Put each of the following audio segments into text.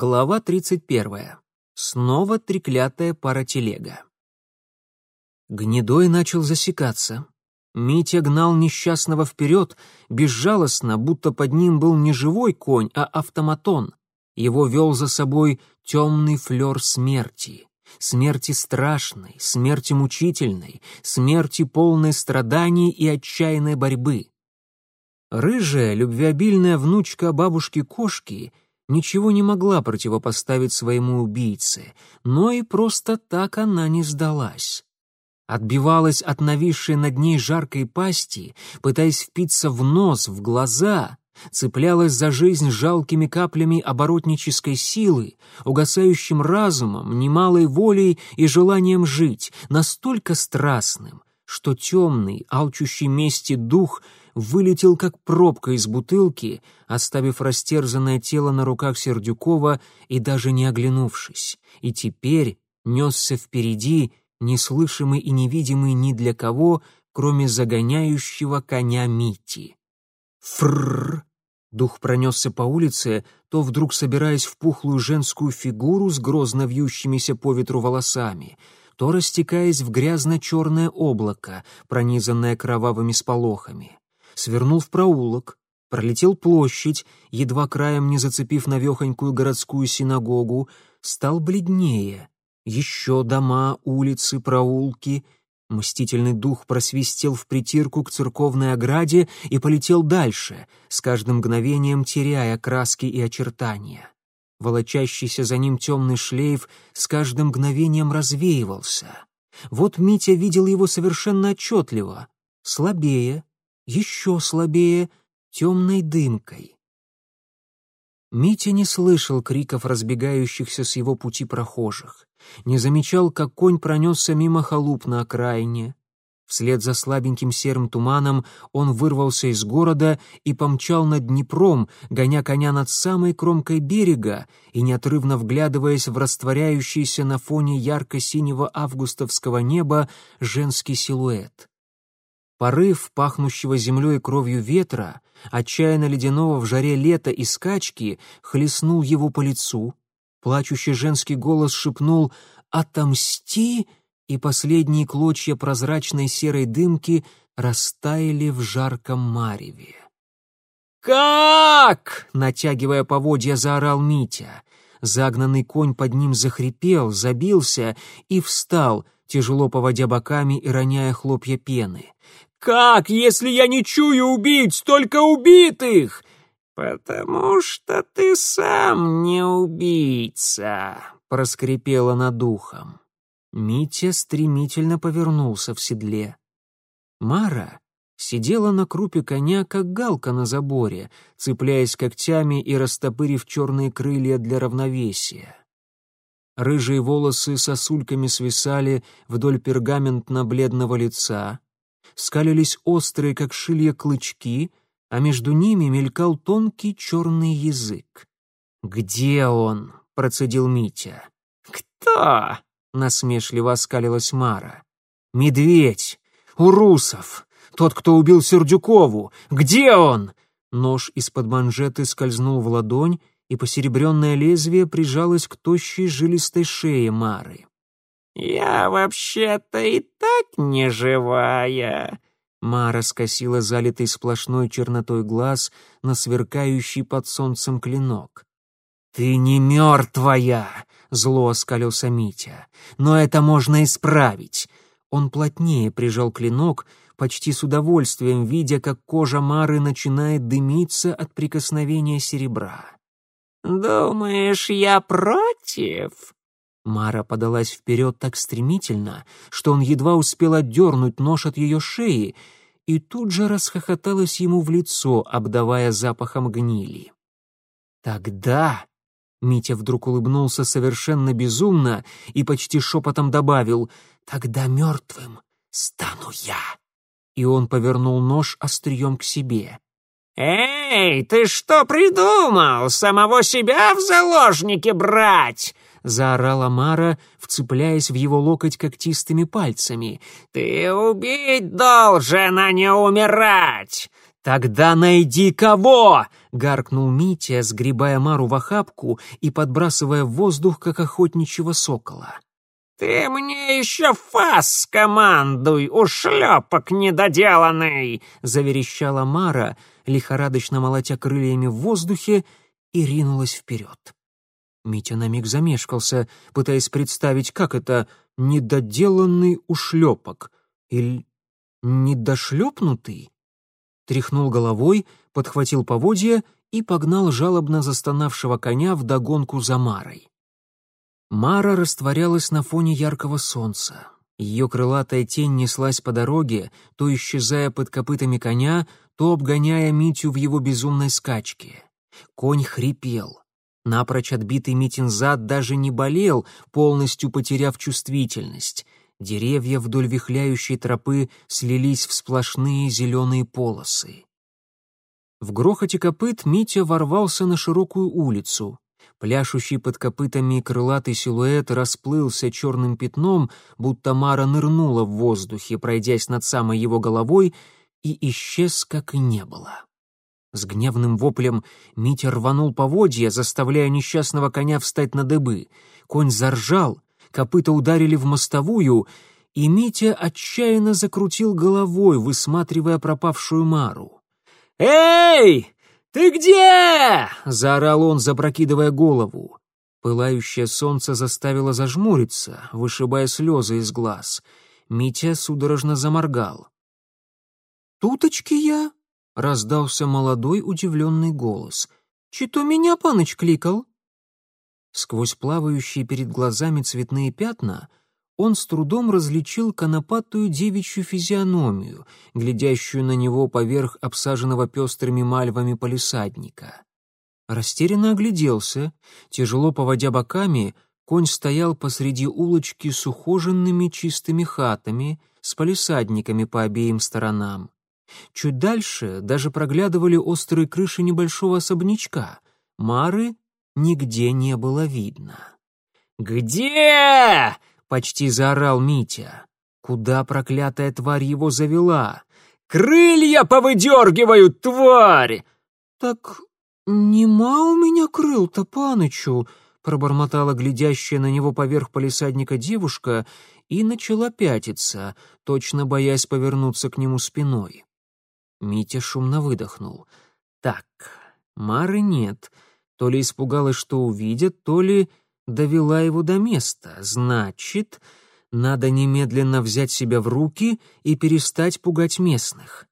Глава 31. Снова треклятая паротелега. Гнедой начал засекаться. Митя гнал несчастного вперед, безжалостно, будто под ним был не живой конь, а автоматон. Его вел за собой темный флер смерти. Смерти страшной, смерти мучительной, смерти полной страданий и отчаянной борьбы. Рыжая, любвеобильная внучка бабушки-кошки ничего не могла противопоставить своему убийце, но и просто так она не сдалась. Отбивалась от нависшей над ней жаркой пасти, пытаясь впиться в нос, в глаза, цеплялась за жизнь жалкими каплями оборотнической силы, угасающим разумом, немалой волей и желанием жить, настолько страстным, что темный, алчущий мести дух вылетел как пробка из бутылки, оставив растерзанное тело на руках Сердюкова и даже не оглянувшись, и теперь несся впереди, неслышимый и невидимый ни для кого, кроме загоняющего коня Мити. Фрррр! Дух пронесся по улице, то вдруг собираясь в пухлую женскую фигуру с грозно вьющимися по ветру волосами, то растекаясь в грязно-черное облако, пронизанное кровавыми сполохами. Свернул в проулок, пролетел площадь, едва краем не зацепив навехонькую городскую синагогу, стал бледнее. Еще дома, улицы, проулки — Мстительный дух просвистел в притирку к церковной ограде и полетел дальше, с каждым мгновением теряя краски и очертания. Волочащийся за ним темный шлейф с каждым мгновением развеивался. Вот Митя видел его совершенно отчетливо, слабее, еще слабее, темной дымкой. Митя не слышал криков разбегающихся с его пути прохожих не замечал, как конь пронесся мимо халуп на окраине. Вслед за слабеньким серым туманом он вырвался из города и помчал над Днепром, гоня коня над самой кромкой берега и неотрывно вглядываясь в растворяющийся на фоне ярко-синего августовского неба женский силуэт. Порыв, пахнущего землей и кровью ветра, отчаянно ледяного в жаре лета и скачки, хлестнул его по лицу, Плачущий женский голос шепнул «Отомсти!» и последние клочья прозрачной серой дымки растаяли в жарком мареве. «Как?» — натягивая поводья, заорал Митя. Загнанный конь под ним захрипел, забился и встал, тяжело поводя боками и роняя хлопья пены. «Как, если я не чую убить столько убитых?» «Потому что ты сам не убийца», — проскрипела над ухом. Митя стремительно повернулся в седле. Мара сидела на крупе коня, как галка на заборе, цепляясь когтями и растопырив черные крылья для равновесия. Рыжие волосы сосульками свисали вдоль пергаментно-бледного лица, скалились острые, как шилья, клычки — а между ними мелькал тонкий черный язык. «Где он?» — процедил Митя. «Кто?» — насмешливо оскалилась Мара. «Медведь! Урусов! Тот, кто убил Сердюкову! Где он?» Нож из-под манжеты скользнул в ладонь, и посеребренное лезвие прижалось к тощей жилистой шее Мары. «Я вообще-то и так не живая», Мара скосила залитый сплошной чернотой глаз на сверкающий под солнцем клинок. «Ты не мертвая!» — зло оскалился Митя. «Но это можно исправить!» Он плотнее прижал клинок, почти с удовольствием видя, как кожа Мары начинает дымиться от прикосновения серебра. «Думаешь, я против?» Мара подалась вперед так стремительно, что он едва успел отдернуть нож от ее шеи, и тут же расхохоталась ему в лицо, обдавая запахом гнили. «Тогда...» — Митя вдруг улыбнулся совершенно безумно и почти шепотом добавил «Тогда мертвым стану я». И он повернул нож острием к себе. «Эй, ты что придумал? Самого себя в заложники брать?» — заорала Мара, вцепляясь в его локоть когтистыми пальцами. «Ты убить должен, а не умирать! «Тогда найди кого!» — гаркнул Митя, сгребая Мару в охапку и подбрасывая в воздух, как охотничьего сокола. «Ты мне еще фас командуй, ушлепок недоделанный!» — заверещала Мара, лихорадочно молотя крыльями в воздухе, и ринулась вперед. Митя на миг замешкался, пытаясь представить, как это «недоделанный ушлепок» или «недошлепнутый». Тряхнул головой, подхватил поводья и погнал жалобно застонавшего коня вдогонку за Марой. Мара растворялась на фоне яркого солнца. Ее крылатая тень неслась по дороге, то исчезая под копытами коня, то обгоняя Митю в его безумной скачке. Конь хрипел. Напрочь отбитый Митин зад даже не болел, полностью потеряв чувствительность. Деревья вдоль вихляющей тропы слились в сплошные зеленые полосы. В грохоте копыт Митя ворвался на широкую улицу. Пляшущий под копытами крылатый силуэт расплылся черным пятном, будто Мара нырнула в воздухе, пройдясь над самой его головой, и исчез, как и не было. С гневным воплем Митя рванул поводья, заставляя несчастного коня встать на дыбы. Конь заржал, копыта ударили в мостовую, и Митя отчаянно закрутил головой, высматривая пропавшую Мару. «Эй, ты где?» — заорал он, запрокидывая голову. Пылающее солнце заставило зажмуриться, вышибая слезы из глаз. Митя судорожно заморгал. «Туточки я?» Раздался молодой удивленный голос. «Чито меня паныч кликал?» Сквозь плавающие перед глазами цветные пятна он с трудом различил конопатую девичью физиономию, глядящую на него поверх обсаженного пестрыми мальвами полисадника. Растерянно огляделся, тяжело поводя боками, конь стоял посреди улочки с ухоженными чистыми хатами, с полисадниками по обеим сторонам. Чуть дальше даже проглядывали острые крыши небольшого особнячка. Мары нигде не было видно. «Где?» — почти заорал Митя. Куда проклятая тварь его завела? «Крылья повыдергивают, тварь!» «Так нема у меня крыл-то, панычу», — пробормотала глядящая на него поверх полисадника девушка и начала пятиться, точно боясь повернуться к нему спиной. Митя шумно выдохнул. «Так, Мары нет. То ли испугалась, что увидят, то ли довела его до места. Значит, надо немедленно взять себя в руки и перестать пугать местных».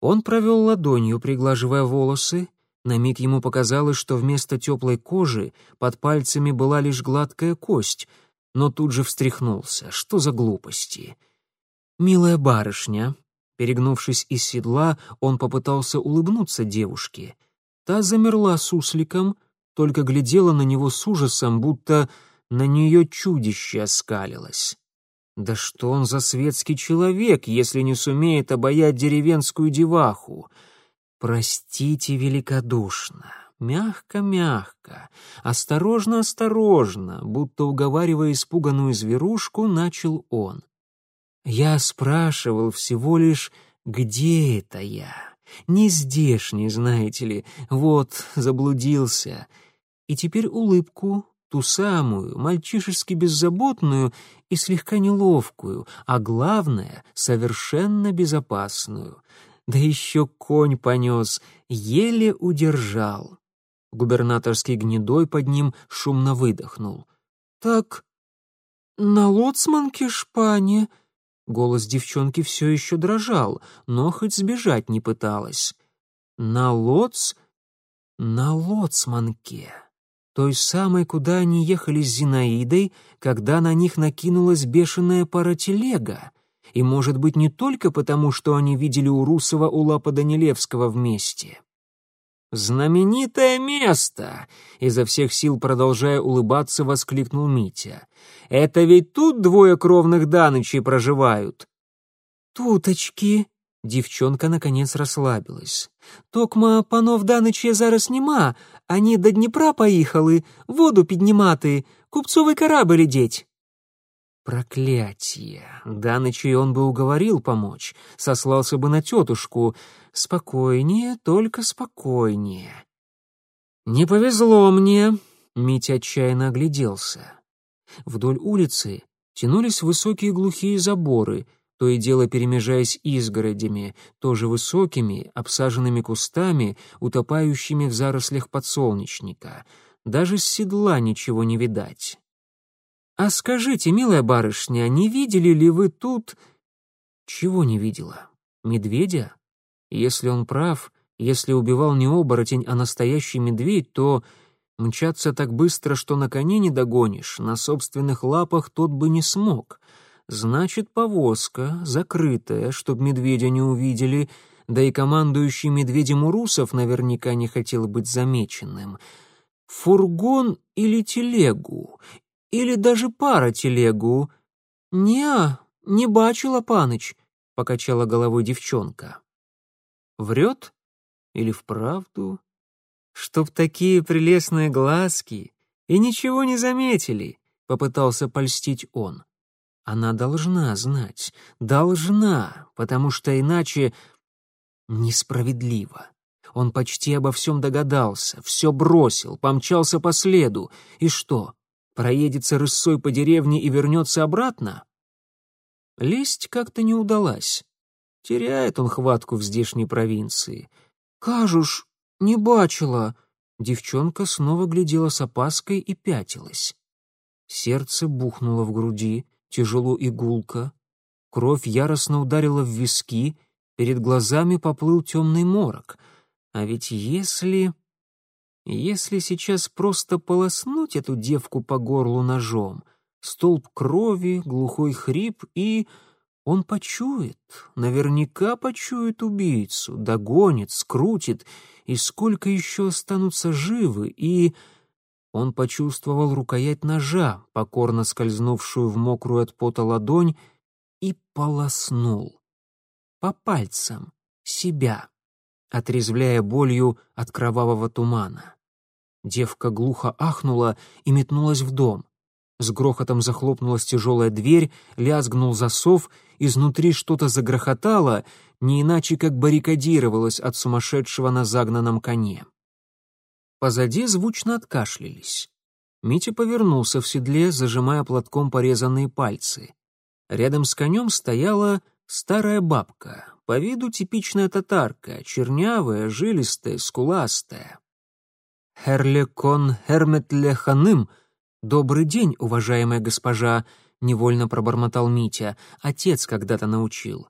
Он провел ладонью, приглаживая волосы. На миг ему показалось, что вместо теплой кожи под пальцами была лишь гладкая кость, но тут же встряхнулся. Что за глупости? «Милая барышня», Перегнувшись из седла, он попытался улыбнуться девушке. Та замерла сусликом, только глядела на него с ужасом, будто на нее чудище оскалилось. Да что он за светский человек, если не сумеет обаять деревенскую деваху? Простите великодушно, мягко-мягко, осторожно-осторожно, будто уговаривая испуганную зверушку, начал он. Я спрашивал всего лишь, где это я? Не здешний, знаете ли, вот, заблудился. И теперь улыбку, ту самую, мальчишески беззаботную и слегка неловкую, а главное, совершенно безопасную. Да еще конь понес, еле удержал. Губернаторский гнедой под ним шумно выдохнул. «Так на лоцманке шпане?» Голос девчонки все еще дрожал, но хоть сбежать не пыталась. На лоц... на лоцманке. Той самой, куда они ехали с Зинаидой, когда на них накинулась бешеная пара телега. И, может быть, не только потому, что они видели у Русова у Лапа Данилевского вместе. «Знаменитое место!» — изо всех сил продолжая улыбаться, воскликнул Митя. «Это ведь тут двое кровных данычей проживают!» «Туточки!» — девчонка наконец расслабилась. «Токма панов данычя зараз нема, они до Днепра поехали, воду піднімати, купцовий корабль лететь». Проклятие! Даныча он бы уговорил помочь, сослался бы на тетушку. Спокойнее, только спокойнее. «Не повезло мне», — Митя отчаянно огляделся. Вдоль улицы тянулись высокие глухие заборы, то и дело перемежаясь изгородями, тоже высокими, обсаженными кустами, утопающими в зарослях подсолнечника. Даже с седла ничего не видать. «А скажите, милая барышня, не видели ли вы тут...» «Чего не видела? Медведя? Если он прав, если убивал не оборотень, а настоящий медведь, то мчаться так быстро, что на коне не догонишь, на собственных лапах тот бы не смог. Значит, повозка, закрытая, чтоб медведя не увидели, да и командующий медведем Урусов наверняка не хотел быть замеченным. Фургон или телегу, или даже пара телегу. «Не, не бачила, паныч», — покачала головой девчонка. Врет? Или вправду? Чтоб такие прелестные глазки и ничего не заметили, попытался польстить он. Она должна знать, должна, потому что иначе несправедливо. Он почти обо всем догадался, все бросил, помчался по следу. И что, проедется рысой по деревне и вернется обратно? Лезть как-то не удалась. Теряет он хватку в здешней провинции. «Кажуш, не бачила!» Девчонка снова глядела с опаской и пятилась. Сердце бухнуло в груди, тяжело и. Кровь яростно ударила в виски, перед глазами поплыл темный морок. А ведь если... Если сейчас просто полоснуть эту девку по горлу ножом, столб крови, глухой хрип и... Он почует, наверняка почует убийцу, догонит, скрутит, и сколько еще останутся живы, и... Он почувствовал рукоять ножа, покорно скользнувшую в мокрую от пота ладонь, и полоснул. По пальцам, себя отрезвляя болью от кровавого тумана. Девка глухо ахнула и метнулась в дом. С грохотом захлопнулась тяжелая дверь, лязгнул засов, изнутри что-то загрохотало, не иначе как баррикадировалось от сумасшедшего на загнанном коне. Позади звучно откашлялись. Митя повернулся в седле, зажимая платком порезанные пальцы. Рядом с конем стояла старая бабка, по виду типичная татарка, чернявая, жилистая, скуластая. «Херлекон Херметлеханым, добрый день, уважаемая госпожа», — невольно пробормотал Митя. Отец когда-то научил.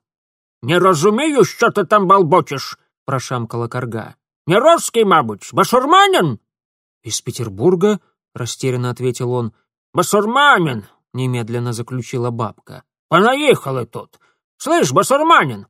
«Не разумею, что ты там болбочешь», — прошамкала корга. «Не русский, мабуть, басурманин?» «Из Петербурга», — растерянно ответил он. «Басурманин», — немедленно заключила бабка. «Понаїхали тут. Слышь, басурманин,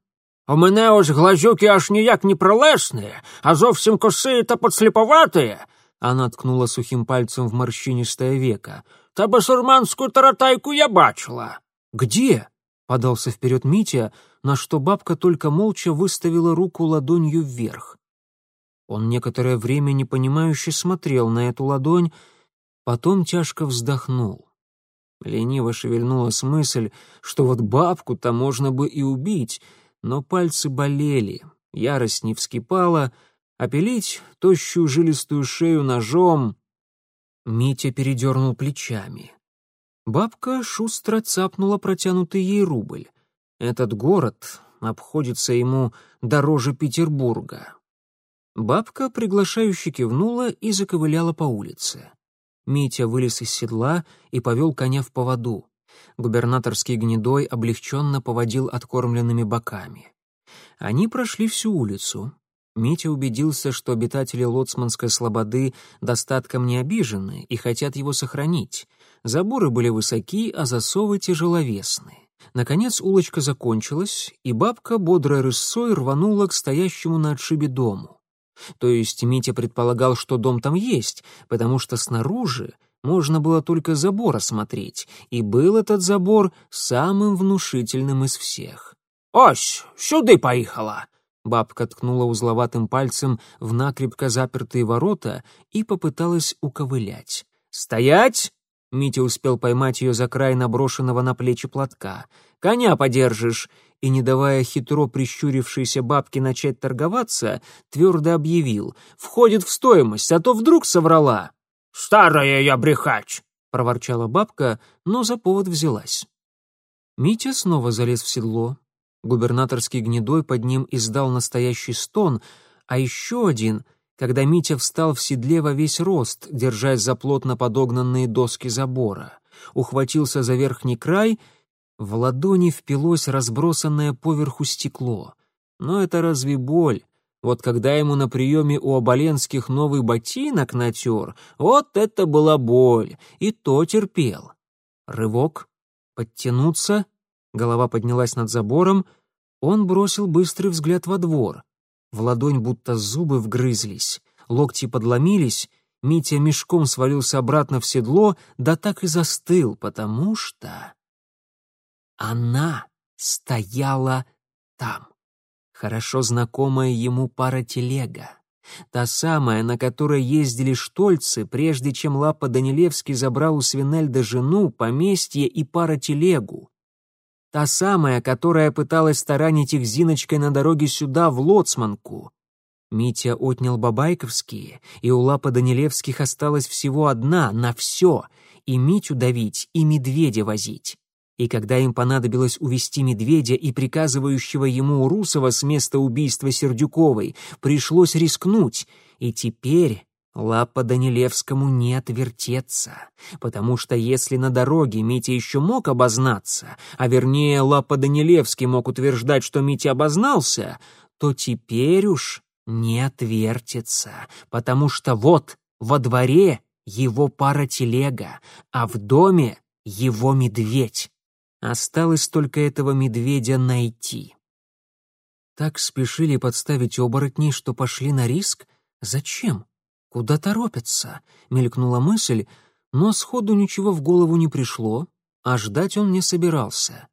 у мене ось глазюки аж ніяк не пролесные, а зовсім косые та подслеповатые. Она ткнула сухим пальцем в морщинистое веко. Та басурманскую таратайку я бачила. «Где?» — подался вперед Митя, на что бабка только молча выставила руку ладонью вверх. Он некоторое время непонимающе смотрел на эту ладонь, потом тяжко вздохнул. Лениво шевельнулась мысль, что вот бабку-то можно бы и убить — но пальцы болели, ярость не вскипала, а пилить тощую жилистую шею ножом... Митя передернул плечами. Бабка шустро цапнула протянутый ей рубль. Этот город обходится ему дороже Петербурга. Бабка приглашающе кивнула и заковыляла по улице. Митя вылез из седла и повел коня в поводу. Губернаторский гнедой облегченно поводил откормленными боками. Они прошли всю улицу. Митя убедился, что обитатели Лоцманской слободы достатком не обижены и хотят его сохранить. Заборы были высоки, а засовы тяжеловесны. Наконец улочка закончилась, и бабка бодрой рысцой рванула к стоящему на отшибе дому. То есть Митя предполагал, что дом там есть, потому что снаружи можно было только забор осмотреть, и был этот забор самым внушительным из всех. «Ось, сюды поехала!» Бабка ткнула узловатым пальцем в накрепко запертые ворота и попыталась уковылять. «Стоять!» Митя успел поймать ее за край наброшенного на плечи платка. «Коня подержишь!» И, не давая хитро прищурившейся бабке начать торговаться, твердо объявил. «Входит в стоимость, а то вдруг соврала!» «Старая я брехач!» — проворчала бабка, но за повод взялась. Митя снова залез в седло. Губернаторский гнедой под ним издал настоящий стон, а еще один когда Митя встал в седле во весь рост, держась за плотно подогнанные доски забора. Ухватился за верхний край, в ладони впилось разбросанное поверху стекло. Но это разве боль? Вот когда ему на приеме у Оболенских новый ботинок натер, вот это была боль, и то терпел. Рывок, подтянуться, голова поднялась над забором, он бросил быстрый взгляд во двор. В ладонь будто зубы вгрызлись, локти подломились, Митя мешком свалился обратно в седло, да так и застыл, потому что... Она стояла там. Хорошо знакомая ему пара телега. Та самая, на которой ездили штольцы, прежде чем Лапа Данилевский забрал у Свинельда жену, поместье и пара телегу. Та самая, которая пыталась таранить их Зиночкой на дороге сюда, в Лоцманку. Митя отнял бабайковские, и у Лапа Данилевских осталась всего одна на все — и Митю давить, и медведя возить. И когда им понадобилось увести медведя и приказывающего ему Урусова с места убийства Сердюковой, пришлось рискнуть, и теперь Лапа Данилевскому не отвертеться, потому что если на дороге Митя еще мог обознаться, а вернее Лапа Данилевский мог утверждать, что Митя обознался, то теперь уж не отвертится, потому что вот во дворе его пара телега, а в доме его медведь. Осталось только этого медведя найти. Так спешили подставить оборотней, что пошли на риск? Зачем? «Куда торопятся?» — мелькнула мысль, но сходу ничего в голову не пришло, а ждать он не собирался.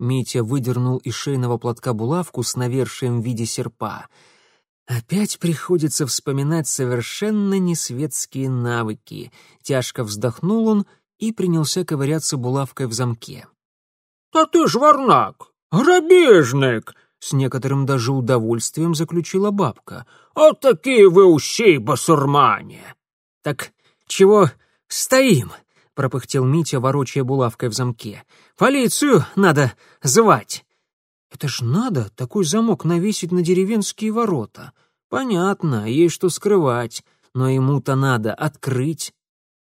Митя выдернул из шейного платка булавку с навершием в виде серпа. Опять приходится вспоминать совершенно несветские навыки. Тяжко вздохнул он и принялся ковыряться булавкой в замке. «Да ты ж варнак, грабежник!» С некоторым даже удовольствием заключила бабка. «А такие вы ущей басурмане!» «Так чего стоим?» — пропыхтел Митя, ворочая булавкой в замке. «Полицию надо звать!» «Это ж надо такой замок навесить на деревенские ворота. Понятно, есть что скрывать, но ему-то надо открыть».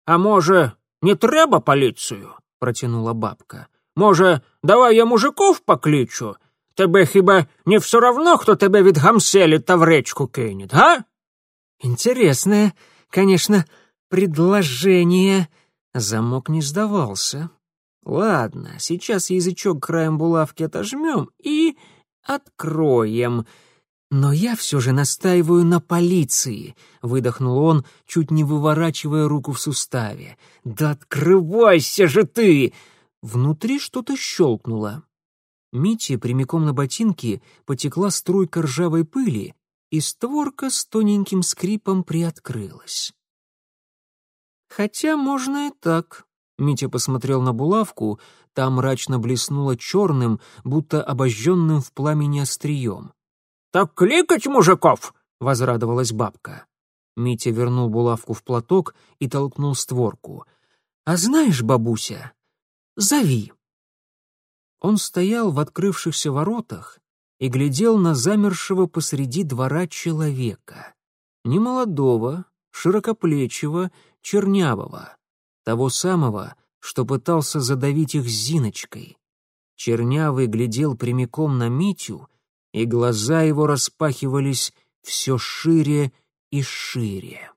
«А може, не треба полицию?» — протянула бабка. «Може, давай я мужиков покличу? Тебе хіба не все равно, хто тебе від гамселі та в речку кинет, а?» «Интересное, конечно, предложение». Замок не сдавался. «Ладно, сейчас язычок краем булавки отожмем и откроем. Но я все же настаиваю на полиции», — выдохнул он, чуть не выворачивая руку в суставе. «Да открывайся же ты!» Внутри что-то щелкнуло. Мите прямиком на ботинки потекла струйка ржавой пыли, и створка с тоненьким скрипом приоткрылась. «Хотя можно и так», — Митя посмотрел на булавку, там мрачно блеснуло черным, будто обожженным в пламени острием. «Так кликать мужиков!» — возрадовалась бабка. Митя вернул булавку в платок и толкнул створку. «А знаешь, бабуся, зови!» Он стоял в открывшихся воротах и глядел на замершего посреди двора человека. Немолодого, широкоплечего, чернявого. Того самого, что пытался задавить их Зиночкой. Чернявый глядел прямиком на Митю, и глаза его распахивались все шире и шире.